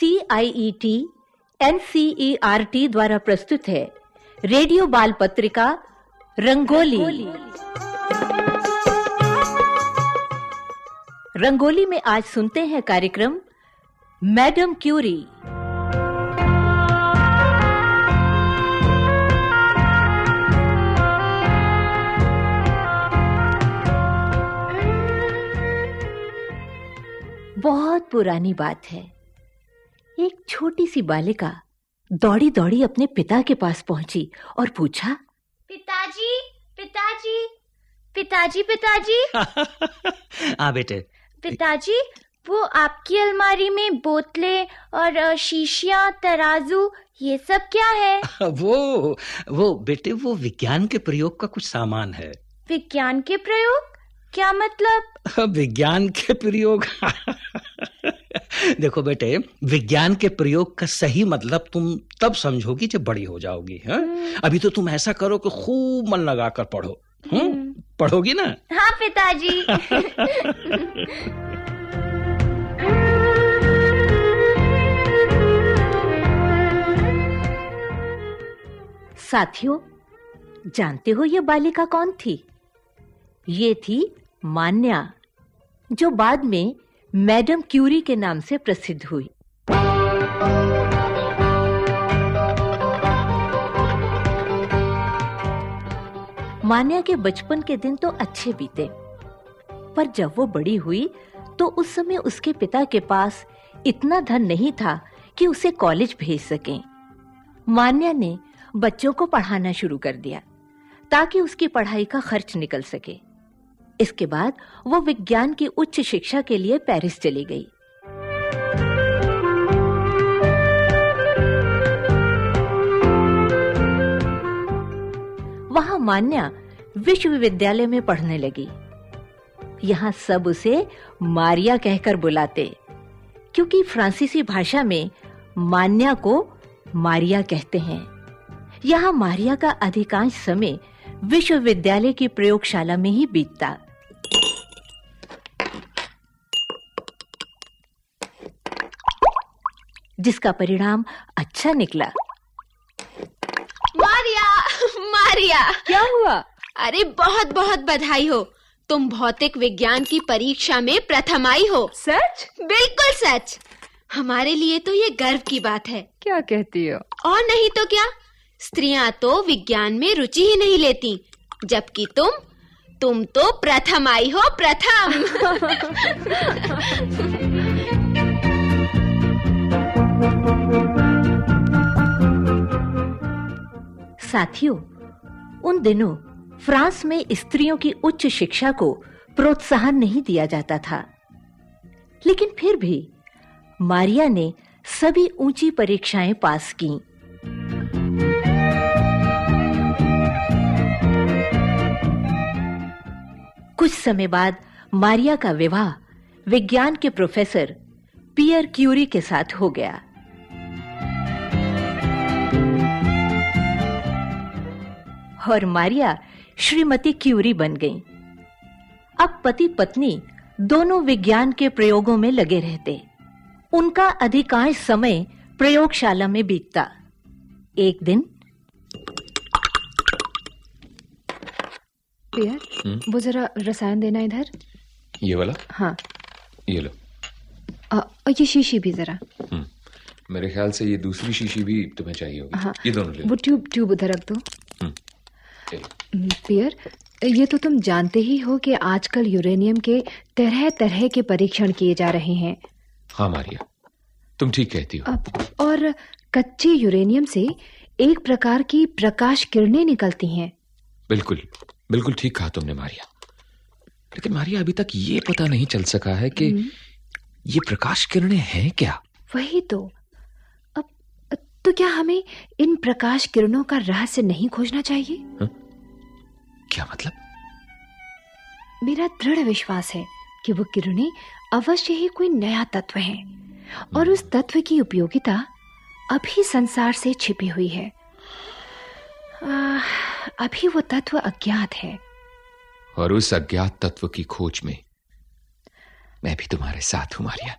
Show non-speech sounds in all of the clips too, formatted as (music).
C I E T N C E R T द्वारा प्रस्तुत है। रेडियो बाल पत्रिका रंगोली। रंगोली में आज सुनते हैं कार्यक्रम, मैडम क्यूरी। बहुत पुरानी बात है। एक छोटी सी बालिका दौड़ी दौड़ी अपने पिता के पास पहुँची और पूछा पिताजी पिताजी पिताजी पिताजी। (laughs) हाँ बेटे। पिताजी वो आपकी अलमारी में बोतलें और शीशियाँ तराजू ये सब क्या है? (laughs) वो वो बेटे वो विज्ञान के प्रयोग का कुछ सामान है। विज्ञान के प्रयोग? क्या मतलब? (laughs) विज्ञान के प्रयोग? (laughs) देखो बेटे विज्ञान के प्रयोग का सही मतलब तुम तब समझोगी जब बड़ी हो जाओगी हाँ? अभी तो तुम ऐसा करो कि खूब मन लगाकर पढ़ो हम्म। पढ़ोगी ना? हाँ पिताजी। (laughs) साथियों जानते हो ये बालिका कौन थी? ये थी मान्या जो बाद में मैडम क्यूरी के नाम से प्रसिद्ध हुई। मान्या के बचपन के दिन तो अच्छे बीते, पर जब वो बड़ी हुई तो उस समय उसके पिता के पास इतना धन नहीं था कि उसे कॉलेज भेज सकें। मान्या ने बच्चों को पढ़ाना शुरू कर दिया, ताकि उसकी पढ़ाई का खर्च निकल सके। इसके बाद वो विज्ञान की उच्च शिक्षा के लिए पेरिस चली गई। वहाँ मान्या विश्वविद्यालय में पढ़ने लगी। यहाँ सब उसे मारिया कहकर बुलाते, क्योंकि फ्रांसीसी भाषा में मान्या को मारिया कहते हैं। यहाँ मारिया का अधिकांश समय विश्वविद्यालय की प्रयोगशाला में ही बीतता। जिसका परिणाम अच्छा निकला। मारिया मारिया। क्या हुआ? अरे बहुत बहुत बधाई हो। तुम भौतिक विज्ञान की परीक्षा में प्रथम आई हो। सच? बिल्कुल सच। हमारे लिए तो ये गर्व की बात है। क्या कहती हो? और नहीं तो क्या? स्त्रियाँ तो विज्ञान में रुचि ही नहीं लेती जबकि तुम तुम तो प्रथम आई हो प्रथम। (laughs) साथियों, उन दिनों फ्रांस में स्त्रियों की उच्च शिक्षा को प्रोत्साहन नहीं दिया जाता था। लेकिन फिर भी मारिया ने सभी ऊँची परीक्षाएँ पास की। कुछ समय बाद मारिया का विवाह विज्ञान के प्रोफेसर पियर क्यूरी के साथ हो गया। और मारिया श्रीमती क्यूरी बन गईं। अब पति पत्नी दोनों विज्ञान के प्रयोगों में लगे रहते। उनका अधिकांश समय प्रयोगशाला में बीतता। एक दिन पियर वो जरा रसायन देना इधर। ये वाला? हाँ। ये लो। अ, और ये शीशी भी जरा। हम्म, मेरे ख्याल से ये दूसरी शीशी भी तुम्हें चाहिए होगी। हाँ। ये दोनों ले वो ट्यूब ट्यूब उधर रख दो। हम्म, पियर ये तो तुम जानते ही हो कि आजकल यूरेनियम के तरह तरह के परीक्षण किए जा रहे हैं। हाँ मारिया। तुम ठीक कहती हो। अब और कच्चे यूरेनियम से एक प्रकार की प्रकाश किरणें निकलती हैं। बिल्कुल बिल्कुल ठीक कहा तुमने मारिया। लेकिन मारिया अभी तक ये पता नहीं चल सका है कि ये प्रकाश किरणें हैं क्या? वही तो। तो क्या हमें इन प्रकाश किरणों का रहस्य नहीं खोजना चाहिए? हा? क्या मतलब? मेरा दृढ़ विश्वास है कि वो किरणें अवश्य ही कोई नया तत्व है और उस तत्व की उपयोगिता अभी संसार से छिपी हुई है। आ, अभी वो तत्व अज्ञात है। और उस अज्ञात तत्व की खोज में मैं भी तुम्हारे साथ हूँ मारिया।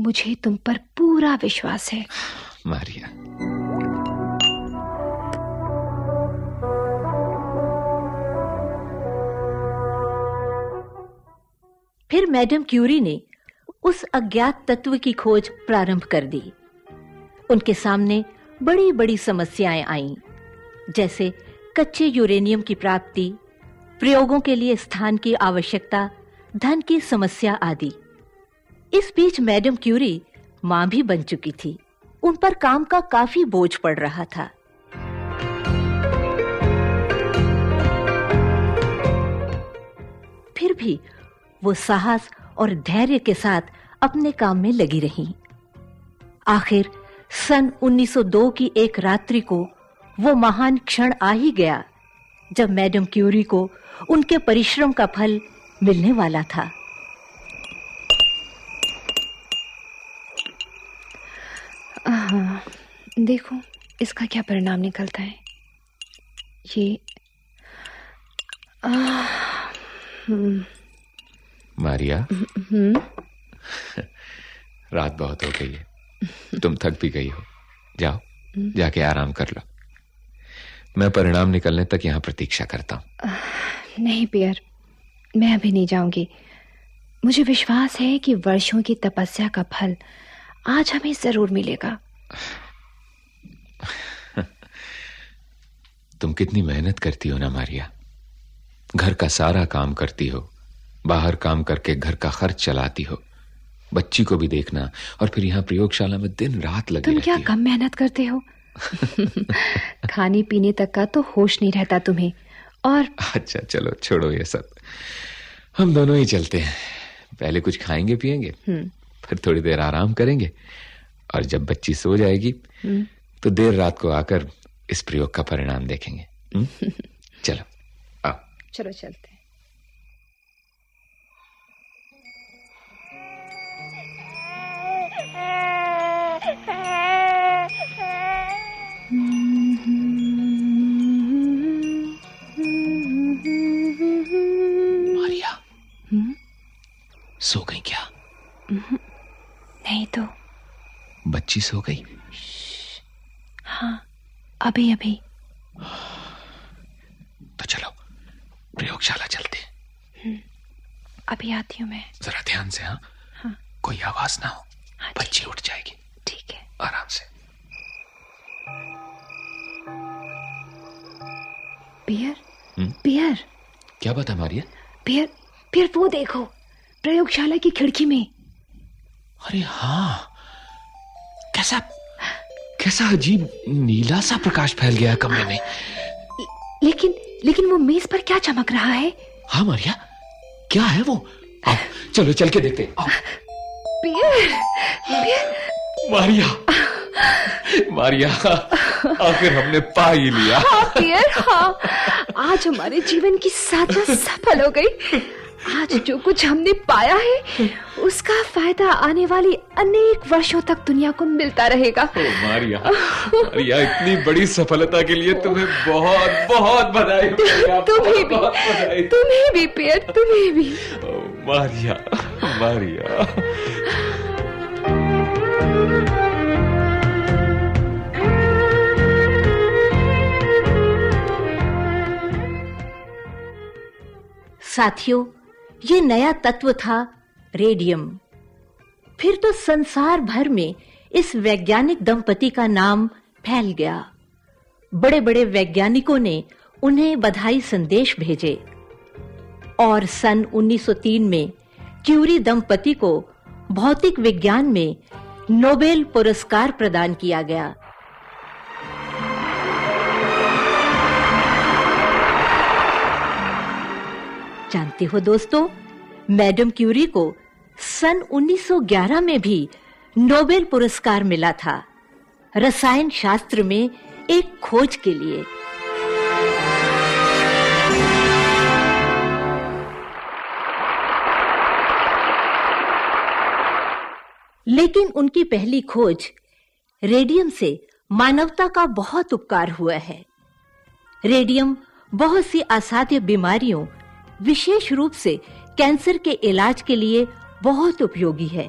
मुझे तुम पर पूरा विश्वास है। मारिया फिर मैडम क्यूरी ने उस अज्ञात तत्व की खोज प्रारंभ कर दी। उनके सामने बड़ी-बड़ी समस्याएँ आईं, जैसे कच्चे यूरेनियम की प्राप्ति, प्रयोगों के लिए स्थान की आवश्यकता, धन की समस्या आदि। इस बीच मैडम क्यूरी माँ भी बन चुकी थी। उन पर काम का काफ़ी बोझ पड़ रहा था। फिर भी वो साहस और धैर्य के साथ अपने काम में लगी रहीं। आखिर सन 1902 की एक रात्रि को वो महान क्षण आ ही गया, जब मैडम क्यूरी को उनके परिश्रम का फल मिलने वाला था। देखो इसका क्या परिणाम निकलता है? ये आह, हम्म, मारिया? हम्म, रात बहुत हो गई है। तुम थक भी गई हो। जाओ जाके आराम कर लो। मैं परिणाम निकलने तक यहाँ प्रतीक्षा करता हूँ। नहीं पियर। मैं अभी नहीं जाऊँगी। मुझे विश्वास है कि वर्षों की तपस्या का फल आज हमें ज़रूर मिलेगा। तुम कितनी मेहनत करती हो ना मारिया। घर का सारा काम करती हो बाहर काम करके घर का खर्च चलाती हो। बच्ची को भी देखना और फिर यहाँ प्रयोगशाला में दिन रात लगी तुम क्या कम मेहनत करते हो? (laughs) खाने पीने तक का तो होश नहीं रहता तुम्हें और अच्छा चलो छोड़ो ये सब। हम दोनों ही चलते हैं। पहले कुछ खाएँगे पिएँगे हम्म, फिर थोड़ी देर आराम करेंगे और जब बच्ची सो जाएगी हम्म, तो देर रात को आकर इस प्रयोग का परिणाम देखेंगे। हम्म? (laughs) चलो आओ। चलो चलते मारिया हम्म, सो गई क्या? नहीं तो। बच्ची सो गई? अभी अभी। तो चलो प्रयोगशाला चलते अभी आती हूँ मैं। जरा ध्यान से हाँ? हाँ। कोई आवाज़ ना हो हाँ, बच्ची उठ जाएगी। ठीक है। आराम से। पियर? हम्म? पियर? क्या बात है मारिया? पियर पियर वो देखो प्रयोगशाला की खिड़की में। अरे हाँ कैसा कैसा अजीब नीला सा प्रकाश फैल गया है कमरे में। लेकिन लेकिन वो मेज पर क्या चमक रहा है? हाँ मारिया। क्या है वो? आओ चलो चल के देखते आओ। पियर मारिया मारिया आखिर हमने पा ही लिया। हाँ पियर हाँ। आज हमारे जीवन की साधना सफल हो गई। आज जो कुछ हमने पाया है उसका फ़ायदा आने वाली अनेक वर्षों तक दुनिया को मिलता रहेगा। ओ मारिया मारिया इतनी बड़ी सफलता के लिए तुम्हें बहुत बहुत बधाई तुम्हें भी बधाई। तुम्हें भी पियर तुम्हें भी। ओ, मारिया मारिया। साथियों ये नया तत्व था, रेडियम। फिर तो संसार भर में इस वैज्ञानिक दंपति का नाम फैल गया। बड़े-बड़े वैज्ञानिकों ने उन्हें बधाई संदेश भेजे। और सन 1903 में क्यूरी दंपति को भौतिक विज्ञान में नोबेल पुरस्कार प्रदान किया गया। जानते हो दोस्तों, मैडम क्यूरी को सन 1911 में भी नोबेल पुरस्कार मिला था, रसायन शास्त्र में एक खोज के लिए। लेकिन उनकी पहली खोज रेडियम से मानवता का बहुत उपकार हुआ है। रेडियम बहुत सी असाध्य बीमारियों विशेष रूप से कैंसर के इलाज के लिए बहुत उपयोगी है।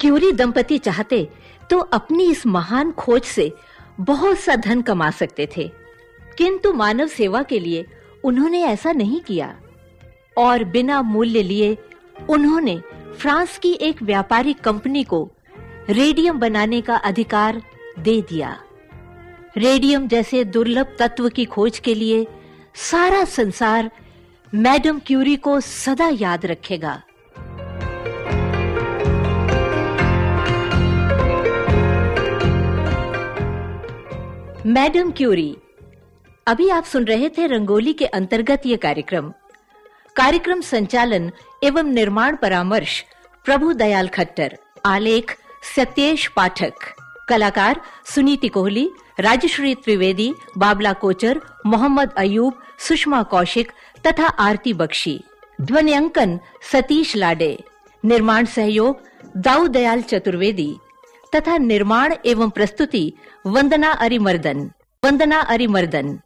क्यूरी दंपति चाहते तो अपनी इस महान खोज से बहुत सा धन कमा सकते थे। किंतु मानव सेवा के लिए उन्होंने ऐसा नहीं किया। और बिना मूल्य लिए उन्होंने फ्रांस की एक व्यापारिक कंपनी को रेडियम बनाने का अधिकार दे दिया। रेडियम जैसे दुर्लभ तत्व की खोज के लिए सारा संसार मैडम क्यूरी को सदा याद रखेगा। मैडम क्यूरी, अभी आप सुन रहे थे रंगोली के अंतर्गत ये कार्यक्रम। कार्यक्रम संचालन एवं निर्माण परामर्श प्रभु दयाल खट्टर, आलेख सत्येश पाठक, कलाकार सुनीति कोहली, राजश्री त्रिवेदी, बाबला कोचर, मोहम्मद अयूब, सुषमा कौशिक तथा आरती बख्शी ध्वनियांकन सतीश लाडे निर्माण सहयोग दाऊ दयाल चतुर्वेदी तथा निर्माण एवं प्रस्तुति वंदना अरिमर्दन वंदना अरिमर्दन।